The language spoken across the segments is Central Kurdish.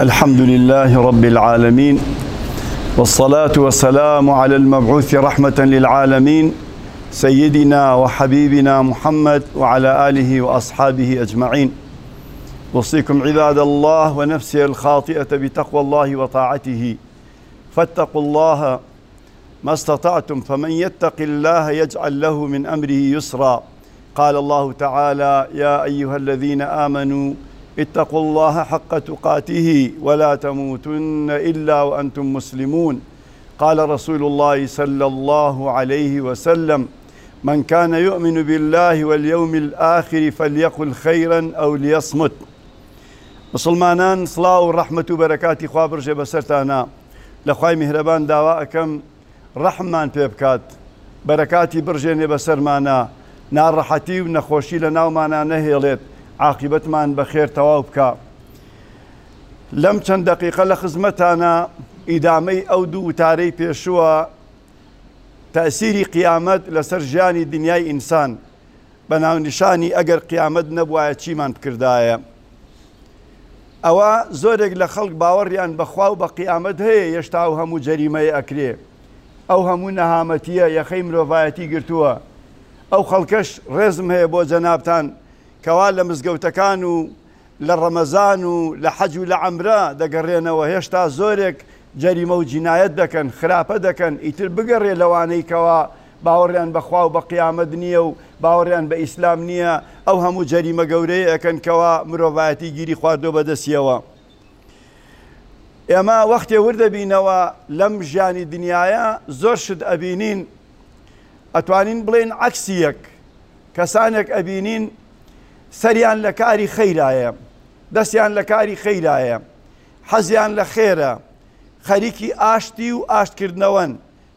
الحمد لله رب العالمين والصلاة والسلام على المبعوث رحمة للعالمين سيدنا وحبيبنا محمد وعلى آله وأصحابه أجمعين وصيكم عباد الله ونفسي الخاطئة بتقوى الله وطاعته فاتقوا الله ما استطعتم فمن يتق الله يجعل له من أمره يسرا قال الله تعالى يا أيها الذين آمنوا اتقوا الله حق تقاته ولا تموتن الا وانتم مسلمون قال رسول الله صلى الله عليه وسلم من كان يؤمن بالله واليوم الاخر فليقل خيرا او ليصمت مسلمانان صلاة ورحمة وبركات و بەرەکاتی خوا لخواي مهربان دواءكم میهرەبان داوا ئەەکەم ڕەحمان بسرمانا نار رحتي ونخوشي لنا ومانا و نەخۆشی عاقبەتمان بەخێر تەواو بکە. لەم چەند دقیقە لە خزمەتانە ئیدامەی ئەو دوو وتارەی پێشووە تەسیری قیامەت لەسەر ژیانی دنیای ئینسان بە ناونیشانی ئەگەر قیامەت نەبواە چیمان بکردایە. ئەوە زۆرێک لە خەڵک باوەڕیان بەخوا و بە قیامەت هەیە یەشتا و هەموو جەریمەی ئەکرێ. ئەو هەموو نەهامەتیە یەخەی مرۆڤایەتی گرتووە. ئەو خەڵکەش ڕێزم هەیە بۆ جەنابان کەوا لە مزگەوتەکان و لە ڕەمەزان و لە حەج و لە ئەمرا دەگەڕێنەوە هێشتا زۆرێک جەریمە و جینایەت دەکەن خراپە دەکەن ئیتر بگەڕێ لەوانەی کەوا باوەڕیان بەخوا و بە قیامەت نییە و باوەڕیان بە ئیسلام نییە ئەو هەموو جەریمە گەورەی ئەەکەن کەوا مرۆڤایەتی گیری خواردۆ بەدەستیەوە. ئێمە وەختێ وردەبینەوە لەم ژیانی دنیاە زۆر شت ئەبینین ئەتوانین بڵێن عکسیەک کەسانێک ئەبینین سەریان لە کاری خەیرایە دەستیان لە کاری خەیرایە حەزیان لە خێرە خەریکی ئاشتی و ئاشتکردنەوەن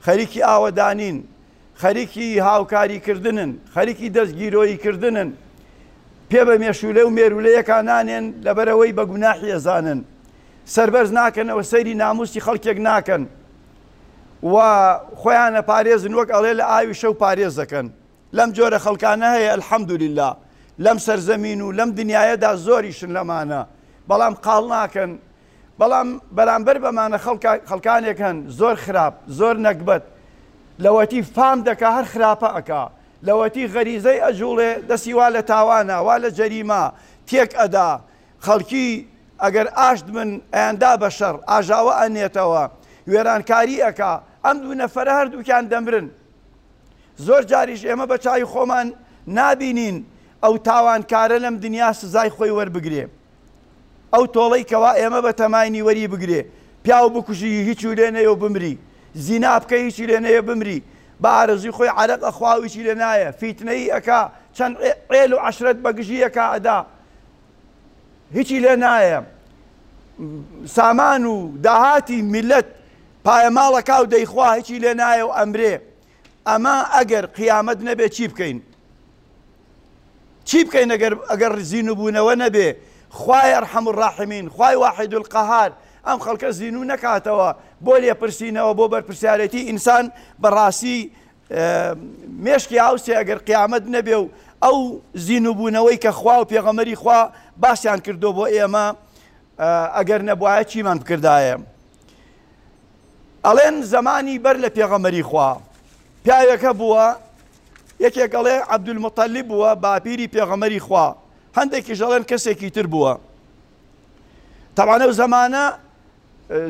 خەریکی ئاوەدانین خەریکی هاوکاریکردنن خەریکی دەستگیرۆییکردنن پێ بە مێشولە و مێرولەیەکانانێن لەبەرەوەی بە گوناحیەزانن سربەرز ناکەنەوە سەیری ناموسی خەڵکێک ناکەن و خۆیانە پارێزن وەک ئەڵێ لە ئاوی شەو پارێز دەکەن لەم جۆرە خەڵکانە هەیە الحەمدولیلا لەم سەرزەمین و لەم دنیاەدا زۆریشن لەمانە بەڵام قاڵ ناکەن بەڵام بەرامبەر بەمانە خەڵکانێک هەن زۆر خراپ زۆر نەکبەت لەوەتی فام دەکە هەر خراپە ئەکا لەوەتی غەریزەی ئەجوڵێ دەسی وا لە تاوانە وا لە جەریما تێک ئەدا خەڵکی ئەگەر ئاشت من ئەیاندا بە شەڕ ئاژاوە ئەنێتەوە وێرانکاری ئەکا ئەم دوو نەفرە هەردووکیان دەمرن زۆر جاریش ئێمە بە چای خۆمان نابینین ئەو تاوانکارە لەم دنیا سزای خۆی وەربگرێ ئەو تۆڵی کەوا ئێمە بە تەمانی وەری بگرێ پیاو بکوژی هیچ و لێنەیە و بمری زینا بکە هیچی لێنەیە بمری بە ئارزی خۆی عرق ئەخواویی لە نایە فیتنەی ئەک چەند قێل و عشرەت بەگژیەکە ئەدا هیچی لێ نایە سامان و داهاتی میلەت پایەماڵەکە و دەیخوا هیچی لێ نایە و ئەمرێ ئەمە ئەگەر قیامەت نەبێت چی بکەین چی بکەین ئەگەر زیین و بوونەوە نەبێ خوای ئەرحەم ڕاحمین خوای واحد القەهار ئەم خەڵکە زیین و نەکاتەوە بۆ لێپرسینەوە بۆ بەرپسیارەتی ئینسان بەڕاستی مێشکی هاوسێ ئەگەر قیامەت نەبێ و ئەو زیین و بوونەوەی کە خوا و پێغەمەری خوا باسییان کردو بۆ ئێمە ئەگەر نەبواە چیمان بکردایە. ئەڵێن زمانی بەر لە پێغەمەری خوا پیاوەکە بووە یەکێکەڵێ عەبدولمەتەلی بووە باپیری پێغەمەری خوا هەندێکی ژەڵێن کەسێکی تر بووە تەوانە و زەمانە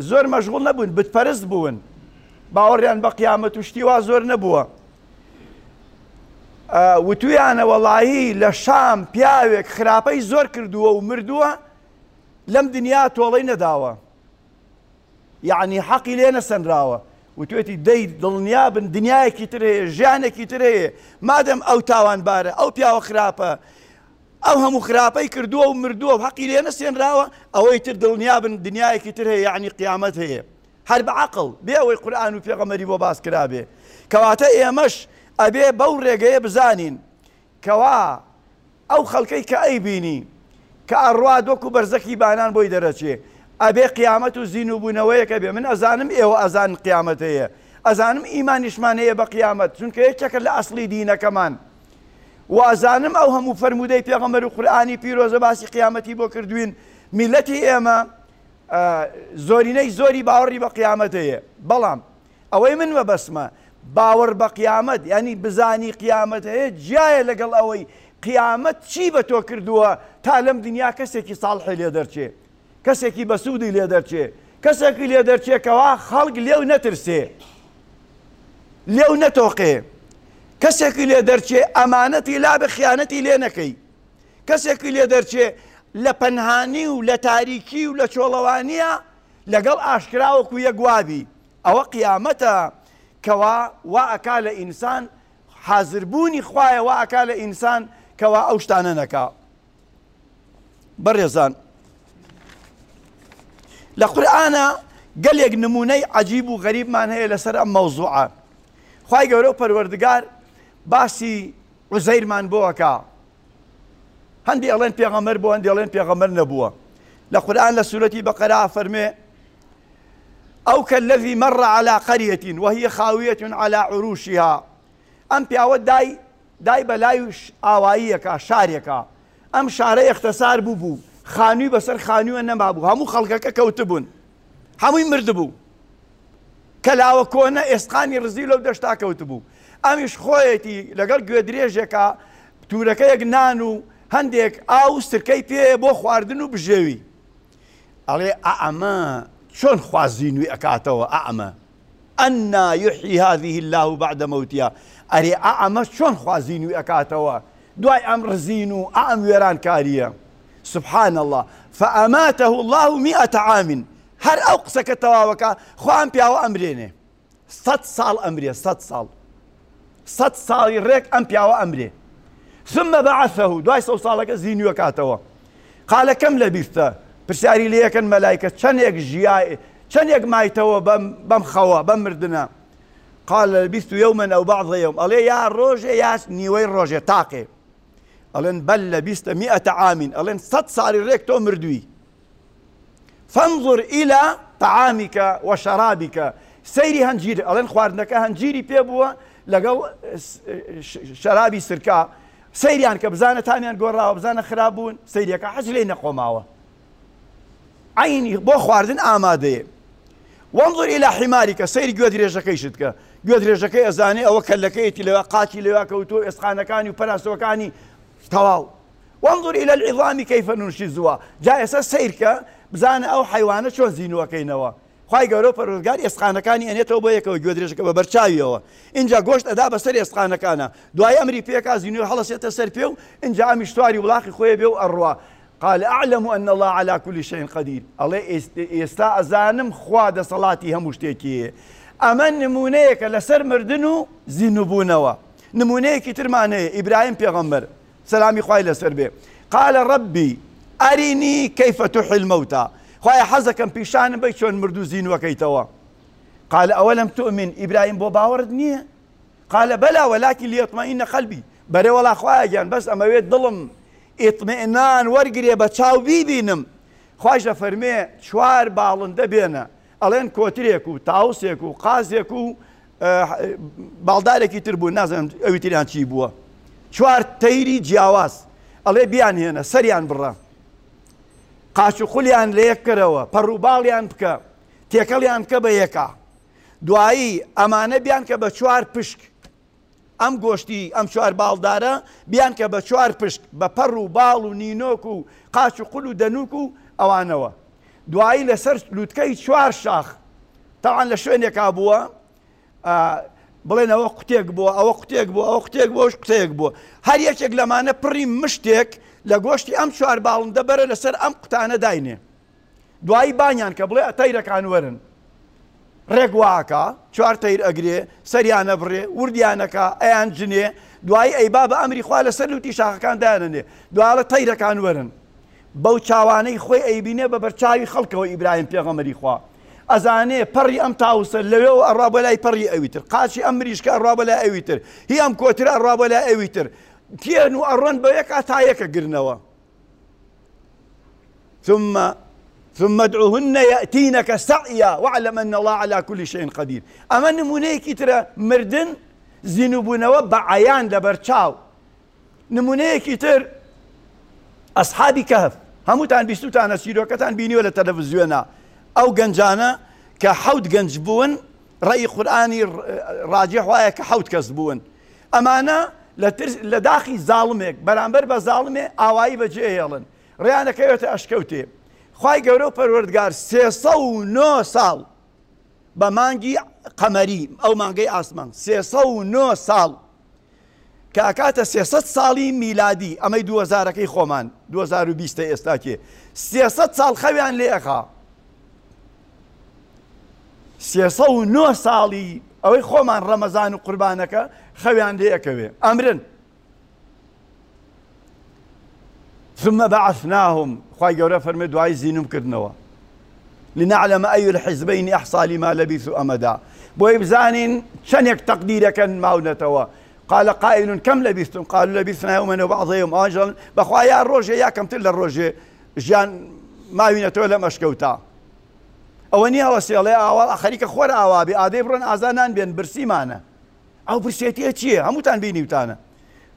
زۆر مەشغول نەبوون بتپەرست بوون باوەڕیان بە قیامەت وشتیوا زۆر نەبووە وتویانە وەڵایی لە شام پیاوێک خراپەی زۆر کردووە و مردووە لەم دنیا تۆڵەی نەداوە یعنی حەقی لێ نەسەنراوە و توێتی دەی دڵنیا بن دنیایەکی ترەیە ژیانێکی ترەیە مادەم ئەو تاوانبارە ئەو پیاوە خراپە ئەو هەموو خراپەی کردووە و مردووە حەقی لێ نەسێنراوە ئەوەی تر دڵنیا بن دنیایەکی تر هەیە یعنی قیامەت هەیە هەر بەعقل بێ ئەوەی قورآن و پێغەمەری بۆ باس کرابێ کەواتە ئێمەش ئەبێ بەو ڕێگەیە بزانین کەوا ئەو خەڵکەی کە ئەی بینی کە ئەڕوا دۆک و بەرزەکی بانان بۆی دەرەچێ ئەبێ قیامەت و زین و بوونەوەیەکە بێ من ئەزانم ئێوە ئەزان قیامەت هەیە ئەزانم ئیمانیشمانەیە بە قیامەت چونکە یەکێکە لە ئەسلی دینەکەمان وازانم ئەو هەموو فرەرمودەی پێغەمەر و قورآانی پیرۆزە باسی قیامەتی بۆ کردوین میلەتی ئێمە زۆرینەی زۆری باوەڕی بە قیامەت هەیە بەڵام ئەوەی من بە بەسمە باوەڕ بە قیامەت ینی بزانی قیامەت هەیە جیایە لەگەڵ ئەوەی قیامەت چی بە تۆ کردووە تا لەم دنیا کەسێکی ساڵحی لێ دەرچێت کەسێکی بە سوودی لێ دەرچێ کەسێکی لێ دەرچێکەوە خەڵک لێو نەترسێ لێو نەتۆقێ کەسێکی لێ دەرچێ ئەمانەتی لا بە خیانەتی لێ نەکەی کەسێکی لێ دەرچێ لە پەنهانی و لە تاریکی و لە چۆڵەوانیە لەگەڵ ئاشکراوەکو یە گوابی ئەوە قیامەتە کەوا وا ئەکا لە ئینسان حازربوونی خوایە وا ئەکا لە ئینسان کەوا ئەو شتانە نەکا بەڕێزان. لقرآن قال يا نموني عجيب وغريب ما هي لسر أم مەوزوعە خی گەورە و باسي عزير من بوكا هەندی ئەڵێن پێغەمەر بۆ هەندی ئەڵێن پێغەمەر نەبووە لە قورآن لە سوورەتی بەقەرا فەرمێ ئەو کە لەوی على قرية وهي خاوية على عروشها أم پیاوە داي داي بلايش لای ئاواییەکە أم شاري اختصار ئەختەسار بو خانووی بەسەر خانووە نەمابوو هەموو خەڵکەکە کەوتبوون هەمووی مردبوو کەلاوە کۆنە ئێستقانی ڕزی لەو دەشتا کەوتبوو ئەمیش خۆیەتی لەگەڵ گوێ درێژێکە تورەکەیەک نان و هەندێک ئاو سرکەی پێ بۆ خواردن و بژێوی ئەڵێ ئەمە چۆن خوازینوی ئەکاتەوە ئەمە ئەنا یحی هذه الله و بعدە مەوتە ئەرێ ئەمە چۆن خوازینوی ئەکاتەوە دوای ئەم ڕزین و ئەم وێران کاریە. سبحان الله فأماته الله مئة عام هر أو قسك التواوكا خوان بياو أمريني ست صال أمري ست صال ست صال يريك أم بياو أمري ثم بعثه دواي سو صالك زيني وكاتوا قال كم لبثت برساري ليكن ملائكة شنيك جياي شنيك مايتوا بم بم خوا بم مردنا قال لبثت يوما أو بعض يوم قال يا روجي يا نيوين روجي تاقي ألين بل بيست مئة عام قالن تتصار الريك تؤمر دوي فانظر إلى طعامك وشرابك سيري هنجيري ألين خواردنك هنجيري بيبوا لقو شرابي سركا سيريان کە بزانة گۆڕاوە بزانە خراببوون سریەکە حەج لێ نەخۆماوە عینی بۆ خواردن ئامادەیە وەمزۆر ئیلا حیماریکە سەیری گوێ درێژەکەیشت کە گوێ درێژەکەی ئەزانێ أزاني أو لەوە لواقاتي لێوا کەوتۆ ئێسخانەکانی و پەراسەوەکانی تەواو وانظر إلى العظام كيف ننشزها جا ئێستا سیرکە بزانە ئەو حیوانە چۆن زیینوەکەینەوە خی گەورە پەرۆزگار ئێسقانەکانی ئەنێتەوە بۆ یەکەوە گوێدرێژەکە بە بەرچاویەوە اینجا گۆشت ئەدا بەسەر ئێسقانەکانە دوای ئەمری پێکا زیینوی هەڵەسێتە سەر پێ و اینجا ئەمیشتواری وڵاخی خۆی بێ و ئەڕوا قال أعلم أن الله على كل شيء قدير الله ئێستا ئەزانم خوا دەسەڵاتی هەموو شتێکی ئەمە نمونەیەکە لەسەر مردن و زیینوبوونەوە نمونەیەکی ترمانەیە ئیبراهیم پێغەمبەر سلامي خواهی لەسەر قال ربي ڕبی كيف تحي الموتى مەوتا خخوایە حەزەکەم پیشانم بی چۆن مردو زیینوەکەیتەوە قال أولم تؤمن إبراهيم بو باوەرت نییە قالە بەلا وەلاکی لێتمەئینە خەلبی بەرێ وڵا خخوایەگەیان بەس ئەمەوێت دڵم ئیتمئنان وەرگێ بە چاو بیبینم خوش لە فەرمێ چوار باڵندە بێنە ئەڵێن کۆترێک و تاوسێک و قازێک و آه، باڵدارێکی تر بوو نازانم ئەوی تریان چوار تەیری جیاواز ئەڵێ بیان هێنە سەریان بڕە قاچ و خولیان لە یەک کەرەوە پەڕووباڵیان بکە تێکەڵیان کە بە یەکە دوایی ئەمانە بیان کە بە چوار پشک ئەم گۆشتی ئەم چوار باڵدارە بیان کە بە چوار پشک بە پەڕ و باڵ و نینۆک و قاچ و قول و دەنوک و ئەوانەوە دوایی لەسەر لووتکەی چوار شاخ تاوان لە شوێنێکا بووە بڵێن ئەوە قوتێک بووە ئەوە قوتێک بوو ئەوە قوتێک بۆش قوتەیەک بوو هەر یەکێک لەمانە پڕی مشتێک لە گۆشتی ئەم چوار باڵم دەبەرە لەسەر ئەم قوتانە داینێ دوایی بانیان کە بڵێ ئەتەیرەکان وەرن ڕێگوواکە چوار تەیر ئەگرێ سەریانە بڕێ وردیانەکە ئەیان جنێ دوایی ئەیبا بە ئەمری خوا لەسەر لوتی شاخەکان دایانێ دوالە تەیرەکان وەرن بەو چاوانەی خۆی ئەیبینێ بە بەرچاوی خەڵکەوە ئیبراهیم پێغەمەری خوا ازانه پەڕی ئەم تاوس لەوێەوە ئەڕا بە لای پەڕی ئەویتر قاچی ئەمریشکە ئەڕا بە لای ئەویتر هی ام کۆتر ئەڕا بە لای ئەویتر تێن و ئەڕەن بە یەک ئاتایەکە ثم ثم ادعوهن يأتينك سعيا واعلم أن الله على كل شيء قدير أما نمونيكي ترى مردن زينبونەوە بە عیان لە بەرچاو نمونەیەکی تر ئەسحابی کەف هەمووتان بیستوتانە سیرۆکەتان بینیوە لە ئەو گەنجانە کە حەوت گەنج بوون ڕێی قورآانی ڕاجێ وایە کە حەوت کەس بوون ئەمانە لە داخی زاڵمێک بەرامبەر بە زاڵمێ ئاوایی بەجێ هێڵن ڕیانەکەوێتە ئەشکەوتێ خی گەورە و پەروەردگار سێسە و نۆ ساڵ بە مانگی قەمەری ئەو مانگەی ئاسمان سێسە و نۆ ساڵ کاکاتە سێسە ساڵی میلادی ئەمەی 2000ەکەی خۆمان 2020 ئێستا کێ سێسە ساڵ خەویان لێخە سێسە و او ساڵی ئەوەی رمضان قربانك و قوربانەکە اكوي لێەکەوێ ثم بعثناهم بەعثناهم خی فرمي فەرمێ دوای زینم لنعلم أي الحزبين أحصى لما لبثوا أمدا بويبزانين شنك تقديرك ما نتوا قال قائل كم لبثتم قالوا لبثنا يوما وبعض يوم أجل بخوايا الروجة يا كم تل الروجة جان ما وينتوا لم أشكوتا ئەوە نیاوەسێڵێ ئاوا خەریکە خۆر ئاوابێ ئادەی بڕن ئازانان بێن برسیمانە ئەو برسێتیە چییە هەمووتان بینیوتانە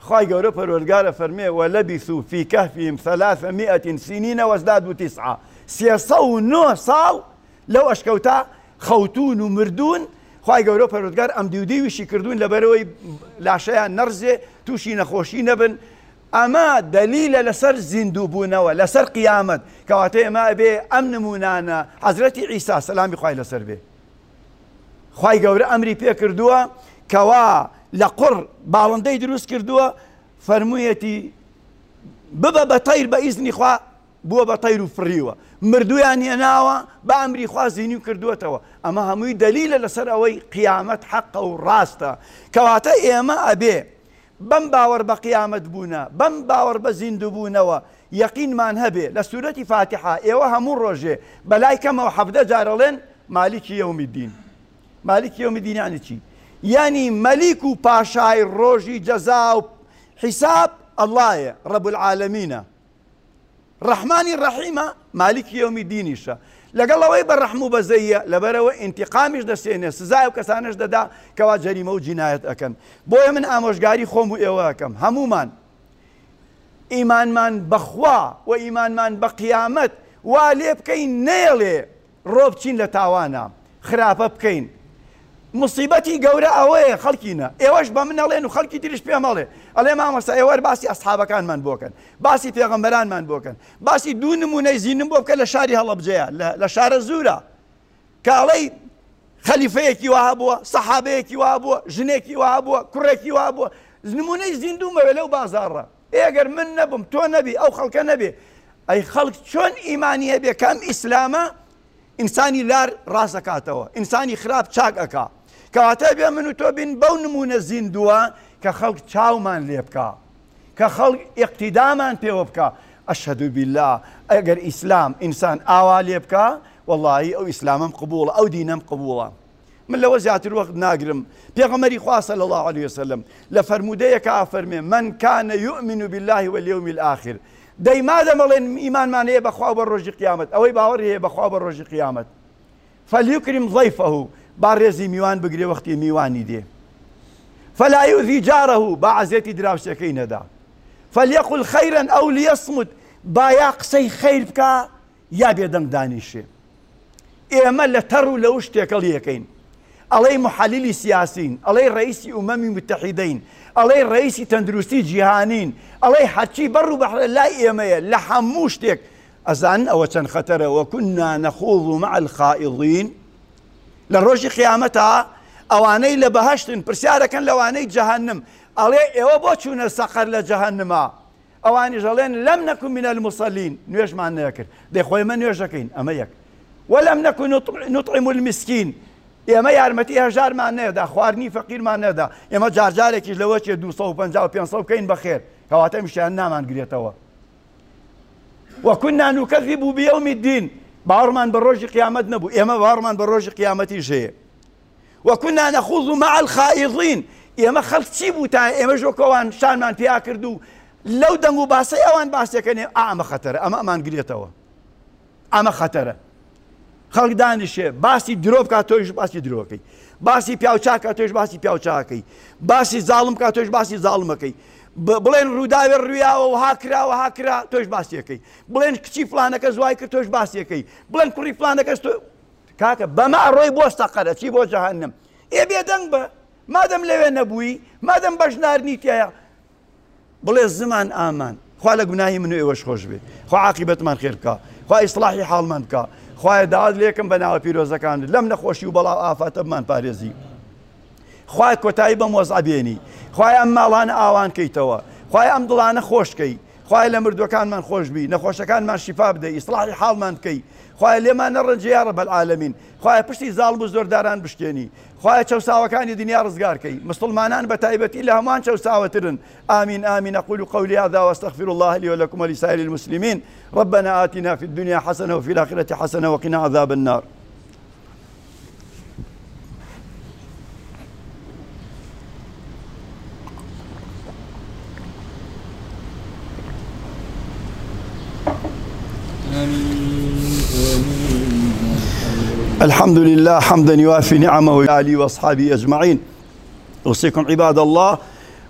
خی گەورە پەرۆرگارە فەرمێ وە لەبی سو فی کەفیم سەلافە میەتین سینینە وەزداد و تیسعا سێسە و نۆ ساڵ لەو ئەشکەوتا خەوتون و مردون خی گەورە پەرۆرگار ئەم دیودیویشی کردوون لەبەرەوەی لاشەیان نەرزێ تووشی نەخۆشی نەبن ئەمە دلیلە لەسەر زیندووبوونەوە لەسەر قیامەت کەواتە ئێمە بێ ئەم نمونانە حەزرەتی ئیسا سەلامی خی لەسەر بێ. خی گەورە ئەمری پێ کردووە کەوا لە قڕ باڵندەی دروست کردووە فەرموویەتی ببە بە تەیر بە ئیزنی خوا بووە بە تەیر و فریوە مردویان هێناوە بە ئەمری خوازیینی و کردوێتەوە ئەمە هەمووی دلیلە لەسەر ئەوەی قیامەت حەقە و ڕاستە کەواتە ئێمە ئەبێ بم باور بقيامت بونا بم باور بزندو بونا و يقين من هبه لسورة فاتحة ايوها مروجه بلاي كما وحفده جارلين مالك يوم الدين مالك يوم الدين يعني چي يعني ملك باشاي روجي جزاء حساب الله رب العالمين ڕحمانی ڕەحیمە مالیکی یومی دینیشە لەگەڵەوەی بە ڕەحم و بەزەیە لەبەرەوە ئینتیقامیش دەستێنێ سزای و کەسانش دەدا کەوا جەریمە و جینایەت ئەەکەن بۆیە من ئامۆژگاری خۆم و ئێوە ئەەکەم هەمومان ئیمانمان بەخوا و ئیمانمان بە قیامەت وا لێ بکەین نێڵێ ڕۆ بچین لە تاوانە خراپە بکەین مصیبەتی گەورە ئەوەیە خەڵکینە ئێوەش بە منەڵێن و خەڵکی تریش پێمەڵێ ئەڵێ مامەستا ئێوەر باسی ئەسحابەکانمان بۆکەن باسی پێغەمبەرانمان بۆکەن باسی دوو نمونەی زیینم بۆ بکە لە شاری هەڵەبجەیە لە شارە زورە کاڵی خەلیفەیەکی وا بووە سەحابەیەکی وا بووە ژنێکی وا بووە کوڕێکی وا بووە نمونەی زیندومەوە لەو بازارڕە ئێگەر من نەبم تۆ نەبی ئەو خەڵکە نەبێ ئەی خەڵک چۆن ئیمانی هەبێ کام ئیسلامە ئینسانی لار ڕاستەکاتەوە ئینسانی خراپ چاک ئەکا کەواتە بێ من و تۆ بین بەو نمونە زیندووە کە خەڵک چاومان لێ بکە کە خەڵک ئیقتیدامان پێوە بالله اگر اسلام انسان ئیسلام ئینسان ئاوا لێ او واللهی ئەو ئیسلامم قبولە ئەو دینم قبولە من لەوە زیاتر وەخت ناگرم پێغەمەری خواه لە الله عليه وسلم لفرمودية كافر ئافەرمێ من كان یؤمن بالله واليوم الآخر دي دەمەڵێن ئیمانمان هەیە بەخوا بە ڕۆژی قیامەت ئەوەی أو هەیە بەخوا بە ڕۆژی قیامەت فەلیوکریم ضیفەه با ڕێزی میوان بگرێ وەختی میوانی فلا يؤذي جاره باع زيت دراب شكين هذا فليقل خيرا او ليصمت با يقصي خير بك يا بيدن دانيشي لا ترو لوش تاكل يكين علي محلل سياسين علي رئيس امم متحدين علي رئيس تندروسي جهانين علي حتشي بر بحر لا إما لحموش تاك أزان أو تن خطر وكنا نخوض مع الخائضين لروج قيامتها ئەوانەی لە بەهشتن پرسیارەکەن لەوانەی جەهنم ئەڵێ ئێوە بۆ چوونە سەقەر لە جەهنما ئەوانی ژەڵێن لەم نەکو منە المسەلین نوێژمان نەکرد دەیخۆی مە نوێژەکەین ئەمە یەک وەلم نەکو نوتڕیم المسکین ئێمە یارمەتی هەژارمان نێدا خواردنی فەقیرمان نەدا ئێمە جارجارێکیش لەوە چێ 2500 بکەین بەخێر کەواتە میشیان نامانگرێتەوە وەکن نانوکەزی بوو بیەومی دین باڕمان بە ڕۆژی قیامەت نەبوو ئێمە باڕمان بە ڕۆژی قیامەتی ژەیە وەکونا نەخوز و مەعل خائزین ئێمە خەڵک چی بوو تا ئێمە ژۆکەوان شانمان پیا کرد و لەو دەنگ و باسی ئەوان باسیەکەنێ ئامە خەتەرە ئەمە ئەمان گرێتەوە ئەمە خەتەرە خەڵک دانیشێ باسی درۆب کا تۆیش باسی درۆکەی باسی پیاوچاکە تۆش باسی پیاوچاکەی باسی زاڵم کا تۆش باسی زاڵمەکەی بڵێن ڕووداوێ ڕویاوە و هاکراوە هاکرا تۆش باسیەکەی بڵێن کچی فلانەکە زوای کرد تۆش باسیەکەی بڵێن کوڕی فلانەکەس کاکە بەما ڕۆی بۆستە قەرەچی بۆ جەهنم ئێ بێدەنگ بە مادەم لەوێ نەبووی مادەم بەشنارنی تایە بڵێ زمان ئامان خوا لە گوناهی من ئێوەش خۆش بێ خوا عقیبەتمان خێرکە خوا ئیسلاحی حاڵمان بکە خوایە داات لێکم بە ناوە پیرۆزەکان لەم نەخۆشی و بەڵاو ئافاتەمان پارێزی خوای کۆتایی بە مۆز ئەبێنی خوای ئەم ماڵانە ئاوان کەیتەوە خوای ئەم دڵانە خۆشکەی من خوش بی نخوش کان من شفا بده اصلاح حال من کی حاڵمان بکەی خی لێمان نەڕەنجیارە عالمین خی پشتی زال زاڵ و زۆرداران بشتێنی خی چەساوەکانی دنیا رزگار کی مسلمانان بە تایبەتی لە هەمان چەساوەترن ئامین امین امین اقول قولی هذا واستغفر الله لي ولكم ولسائر المسلمين ربنا آتنا في الدنيا حسنة وفي الآخرة حسنة وقنا عذاب النار الحمد لله حمدا يوافي نعمه وعلي واصحابه اجمعين اوصيكم عباد الله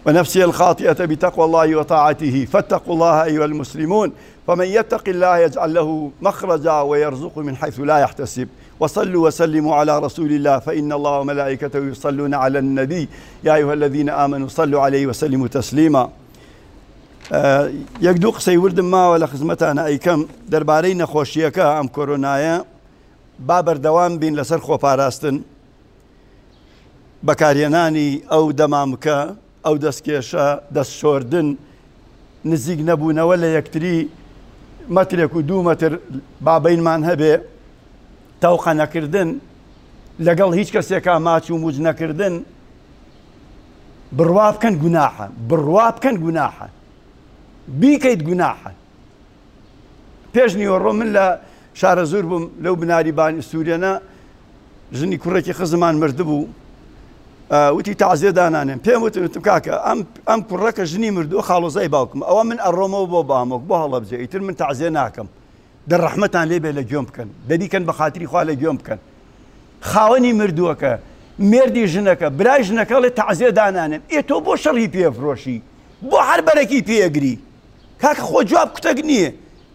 ونفسي الخاطئه بتقوى الله وطاعته فاتقوا الله ايها المسلمون فمن يتق الله يجعل له مخرجا ويرزقه من حيث لا يحتسب وصلوا وسلموا على رسول الله فإن الله وملائكته يصلون على النبي يا أيها الذين آمنوا صلوا عليه وسلموا تسليما يقدوق سيورد ما ولا ماوە أي كم ئەیکەم دەربارەی أم كورونايا با بەردەوام بین لەسەر خۆپاراستن بەکارێنانی ئەو دەمامکە ئەو دەستکێشە دەست شۆردن نزیک نەبوونەوە لە یەکتری مەترێک و دوو مەتر بابینمان هەبێ تەوقە نەکردن لەگەڵ هیچ کەسێکا ماچ و موج نەکردن بڕوا بکەن گوناحە بڕوا بکەن گوناحە بیکەیت گوناحە پێش نیوەڕۆ من لە شارە زۆر بووم لەو بناریبانی سوورێنە ژنی کوڕێکی خزمان مردبوو وتی تازێدانانێن پێم وتم کاکە ئەم کوڕەکە ژنی مردو خاڵۆزای باوکم ئەوە من ئەڕۆمەوە بۆ بامۆک بۆ هەڵە بجێ ئیتر من تازێ ناکەم دەڕەحمەتان لێبێ لە گوێم بکەن دەریکەن بە خااتری خوا لە گوێم بکەن خاوەنی مردووەکە مردی ژنەکە برای ژنەکە لە تازێ دانانێن ئێ تۆ بۆ شەڕی پێفرۆشی بۆ هەر بەرەکی پێگری کاکە خۆ جواب کوتەک نییە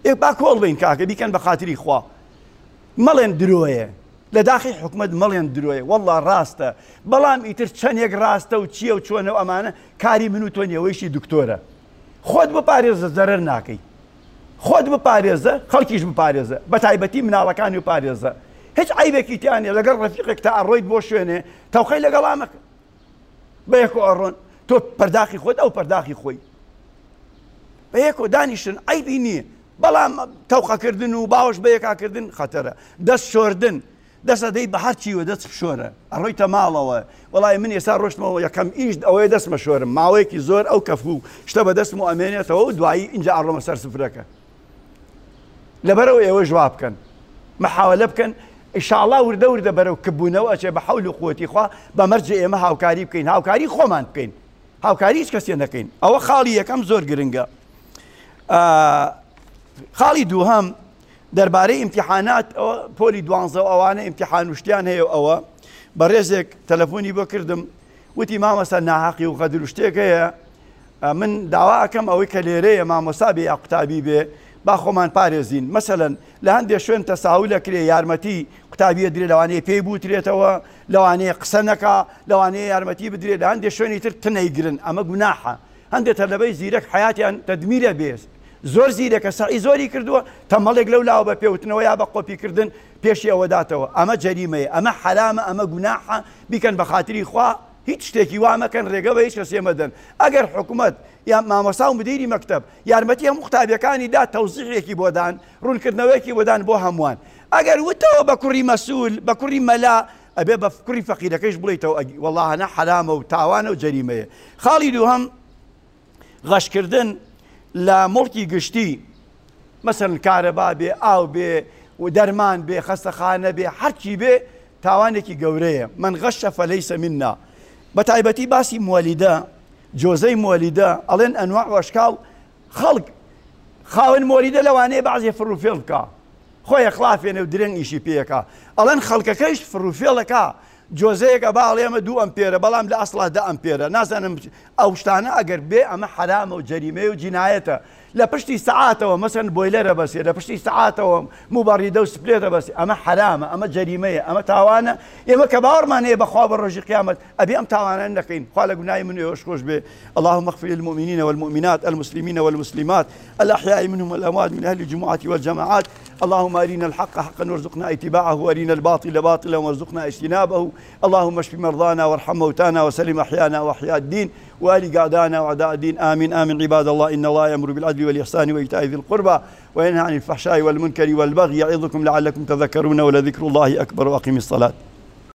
ئێ با کۆڵ بین کاکە بیکەن بە خااتری خوا مەڵێن درۆیە لە داخی حکومت مەڵێن درۆیە والله ڕاستە بەڵام ئیتر چەندێک ڕاستە و چییە و چۆنە و ئەمانە کاری من و تۆنیەوەیشی دکتۆرە خۆت بپارێزە زەرەر ناکەی خۆت بپارێزە خەڵکیش بپارێزە بە تایبەتی مناڵەکانی و پارێزە هیچ ئایبێکی تیانێ لەگەڵ ڕفیقێک تا ئەڕۆیت بۆ شوێنێ تەوخی لەگەڵامەکە بەیەکۆ ئەڕۆن تۆ پەرداخی خۆت ئەو پەرداخی خۆی بەیەکۆ دانیشن ئایبی نییە بەڵام تەوقەکردن و باوەش بە یەکاکردن خەتەرە دەست شۆردن دەسە دەی بە هەرچیوە دەست شۆرە ئەڕۆیتە ماڵەوە وڵی من ئێستا ڕۆشتمەوە یەکەم ئیشت ئەوەیە دەستمە شۆرم ماوەیەکی زۆر ئەو کەفو شتە بە دەستم و ئەمێنێتەوە و دوایی اینجا ئەڕۆمە سەر سفرەکە لەبەرەوە ئێوە ژوا بکەن مەحاولە بکەن ئشاءڵا وردە وردە بەرەو کبوونەوە ئەچێ بە حول و قوتی خوا بە مەرج ئێمە هاوکاری بکەین هاوکاری خۆمان بکەین هاوکاری هیچ کەسێ نەکەین ئەوە خاڵی یەکەم زۆر گرنگە. خاڵی دووهام دەربارەی ئیمتحانات پۆلی دوانزە ئەوانە ئیمتحان وشتیان هەیە ئەوە بە ڕێزێک تەلەفۆنی بۆ کردم وتی مامەسە ناحقی و غەدروشتێک هەیە من داواکەم ئەوەی کە لێرەیە مامۆسابێ یا قوتابی بێ با خۆمان پارێزین مەسەن لە هەندێک شوێن تەساول لەکرێ یارمەتی قوتابیە درێ لەوانەیە پێی بوترێتەوە لەوانەیە قسە نەکا لەوانەیە یارمەتی بدرێت لە هەندێک شوێنی تر تنەیگرن ئەمە گوناحە هەندێک تەلەبەی زیرەک حیاتیان تەدمیرە بێست زۆر زیرەکە سەعی زۆری کردووە تەمەڵێک لەو لاوە بە پێوتنەوە یا بە قۆپیکردن پێشی ئەوەداتەوە ئەمە جەریمەیە ئەمە حرامە ئەمە گوناحە بیکەن بە خااتری خوا هیچ شتێکی وامەکەن ڕێگە بە هیچ کەسێمەدەن ئەگەر حکوومەت یا مامەسا و مدیری مەکتب یارمەتی هەم قوتابیەکانی دا تەوزیحێکی بۆدان ڕوونکردنەوەیکی بۆدان بۆ هەمووان ئەگەر وتەوە بە کوڕی مەسوول بە کوڕی مەلا ئەبێ بە کوڕی فەقیرەکەیش بڵیتەوە وەڵاهەنە حرامە و تاوانە و جەریمەیە خاڵی دوو هەم غەشکردن لە مڵکی گشتی مەسن کارەبا بێ ئاو بێ و دەرمان بێ خەستەخانە بێ هەرکی بێ تاوانێکی گەورەیە من غەشە فەلەی سەمیننا بە تایبەتی باسی مۆلیدە جۆزەی مۆلیدە ئەڵێن ئەنوع وەشکاڵ خەڵک خاون مۆلیدە لەوانەیە بازێ فروفێڵ بکە خۆی خلافێنە و درێنگ ئیشی پێەکە ئەڵەن خەڵکەکەیش فروفێڵەکە جۆزەیەکە باڵ ئێمە دوو ئەمپێرە بەڵام لە ئەسڵا دە ئەمپێرە نازانم ئەو شتانە ئەگەر بێ ئەمە حرامە و جەریمە و جینایەتە لە پشتی سعاتەوە مثلا بۆیلەرە بس لە ساعات او مباريد او سبليت بس اما حرام اما جريمه اما تاوانا يا ما كبار ما بە ڕۆژی قیامەت قيامت ابي ام نەکەین نقين قال گوناایی من يوش خوش به اللهم اغفر للمؤمنين والمؤمنات المسلمين والمسلمات الأحياء منهم والأموات من أهل الجمعات والجماعات اللهم أرنا الحق حقا وارزقنا اتباعه وأرنا الباطل باطلا وارزقنا اجتنابه اللهم اشف مرضانا وارحم موتانا وسلم أحيانا وأحياء الدين وآل قعدانا وأعداء الدين آمين آمين عباد الله إن الله يأمر بالعدل والإحسان وإيتاء ذي القربى وينهى عن الفحشاء والمنكر والبغي يعظكم لعلكم تذكرون ولذكر الله أكبر وأقم الصلاة